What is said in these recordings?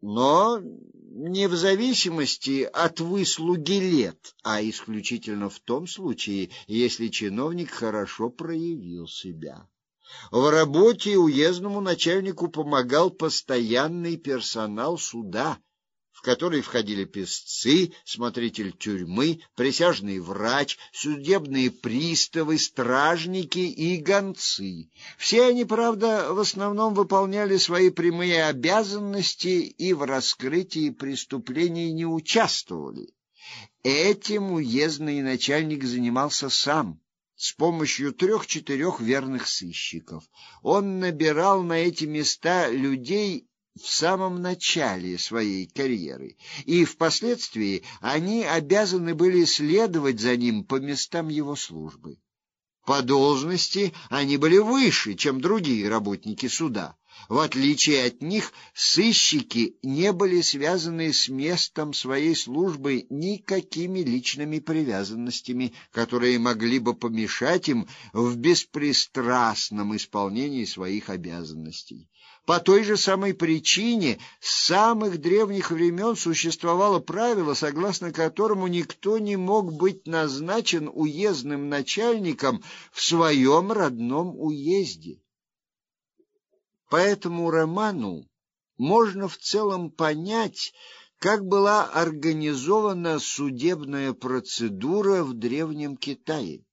но не в зависимости от выслуги лет, а исключительно в том случае, если чиновник хорошо проявил себя. В работе уездному начальнику помогал постоянный персонал суда, в который входили писцы, смотритель тюрьмы, присяжный врач, судебные приставы, стражники и гонцы. Все они, правда, в основном выполняли свои прямые обязанности и в раскрытии преступлений не участвовали. Этим уездный начальник занимался сам с помощью трех-четырех верных сыщиков. Он набирал на эти места людей в самом начале своей карьеры, и впоследствии они обязаны были следовать за ним по местам его службы. По должности они были выше, чем другие работники суда. В отличие от них, сыщики не были связаны с местом своей службы никакими личными привязанностями, которые могли бы помешать им в беспристрастном исполнении своих обязанностей. По той же самой причине с самых древних времен существовало правило, согласно которому никто не мог быть назначен уездным начальником в своем родном уезде. По этому роману можно в целом понять, как была организована судебная процедура в древнем Китае.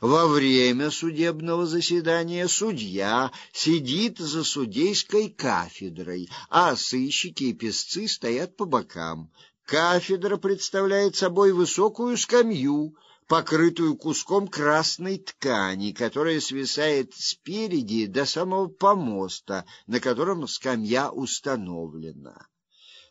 Во время судебного заседания судья сидит за судейской кафедрой, а сыщики и писцы стоят по бокам. Кафедра представляет собой высокую скамью, покрытую куском красной ткани, которая свисает спереди до самого помоста, на котором скамья установлена.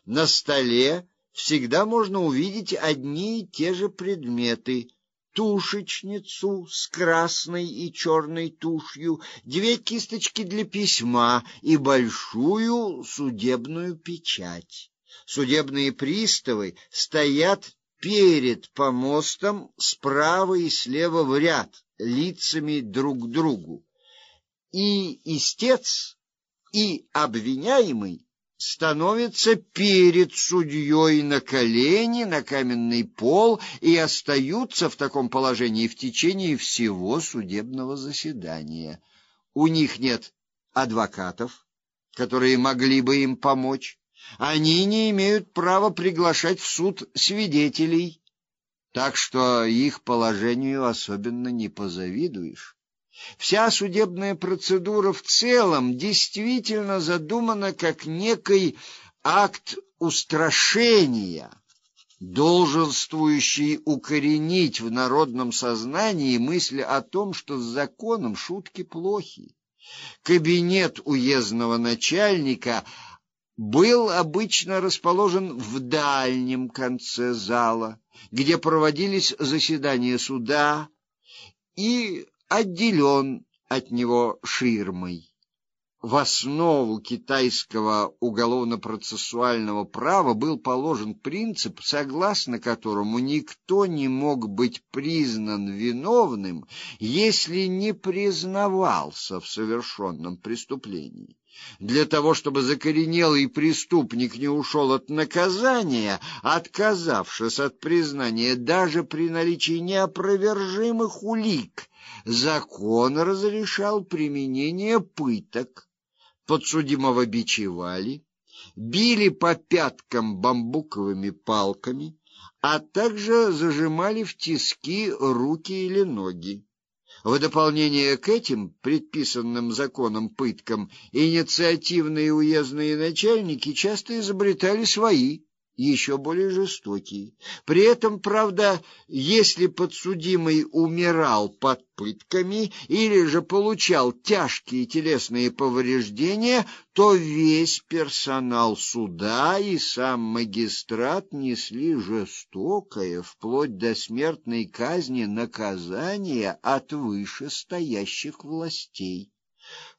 На столе всегда можно увидеть одни и те же предметы: тушечницу с красной и черной тушью, две кисточки для письма и большую судебную печать. Судебные приставы стоят перед помостом справа и слева в ряд, лицами друг к другу. И истец, и обвиняемый становятся перед судьей на колени, на каменный пол и остаются в таком положении в течение всего судебного заседания. У них нет адвокатов, которые могли бы им помочь. Они не имеют права приглашать в суд свидетелей, так что их положению особенно не позавидуешь. Вся судебная процедура в целом действительно задумана как некий акт устрашения, долженствующий укоренить в народном сознании мысль о том, что с законом шутки плохи. Кабинет уездного начальника был обычно расположен в дальнем конце зала, где проводились заседания суда, и отделен от него ширмой. В основу китайского уголовно-процессуального права был положен принцип, согласно которому никто не мог быть признан виновным, если не признавался в совершенном преступлении. Для того, чтобы закоренелый преступник не ушел от наказания, отказавшись от признания даже при наличии неопровержимых улик, закон разрешал применение пыток подсудимого бичевали, били по пяткам бамбуковыми палками, а также зажимали в тиски руки или ноги. В дополнение к этим предписанным законом пыткам инициативные уездные начальники часто изобретали свои еще более жестокие. При этом, правда, если подсудимый умирал под пытками или же получал тяжкие телесные повреждения, то весь персонал суда и сам магистрат несли жестокое, вплоть до смертной казни, наказание от вышестоящих властей.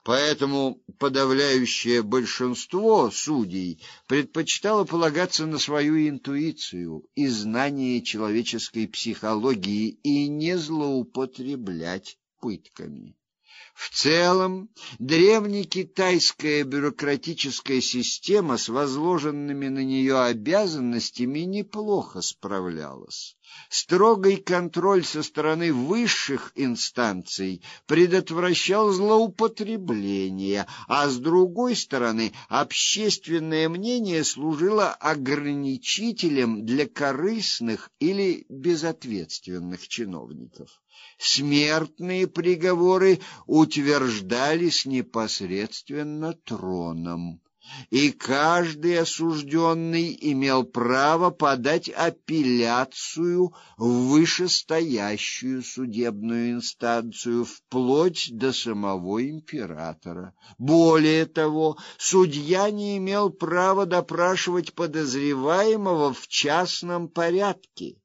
Поэтому подавляющее большинство судей предпочитало полагаться на свою интуицию и знание человеческой психологии и не злоупотреблять пытками. В целом, древнекитайская бюрократическая система с возложенными на нее обязанностями неплохо справлялась. Строгий контроль со стороны высших инстанций предотвращал злоупотребления, а с другой стороны, общественное мнение служило ограничителем для корыстных или безответственных чиновников смертные приговоры утверждались непосредственно троном, и каждый осужденный имел право подать апелляцию в вышестоящую судебную инстанцию вплоть до самого императора. Более того, судья не имел права допрашивать подозреваемого в частном порядке